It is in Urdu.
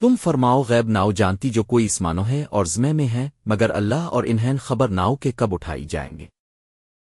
تم فرماؤ غیب ناؤ جانتی جو کوئی اسمانو ہے اور زمے میں ہے، مگر اللہ اور انہین خبر ناؤ کے کب اٹھائی جائیں گے؟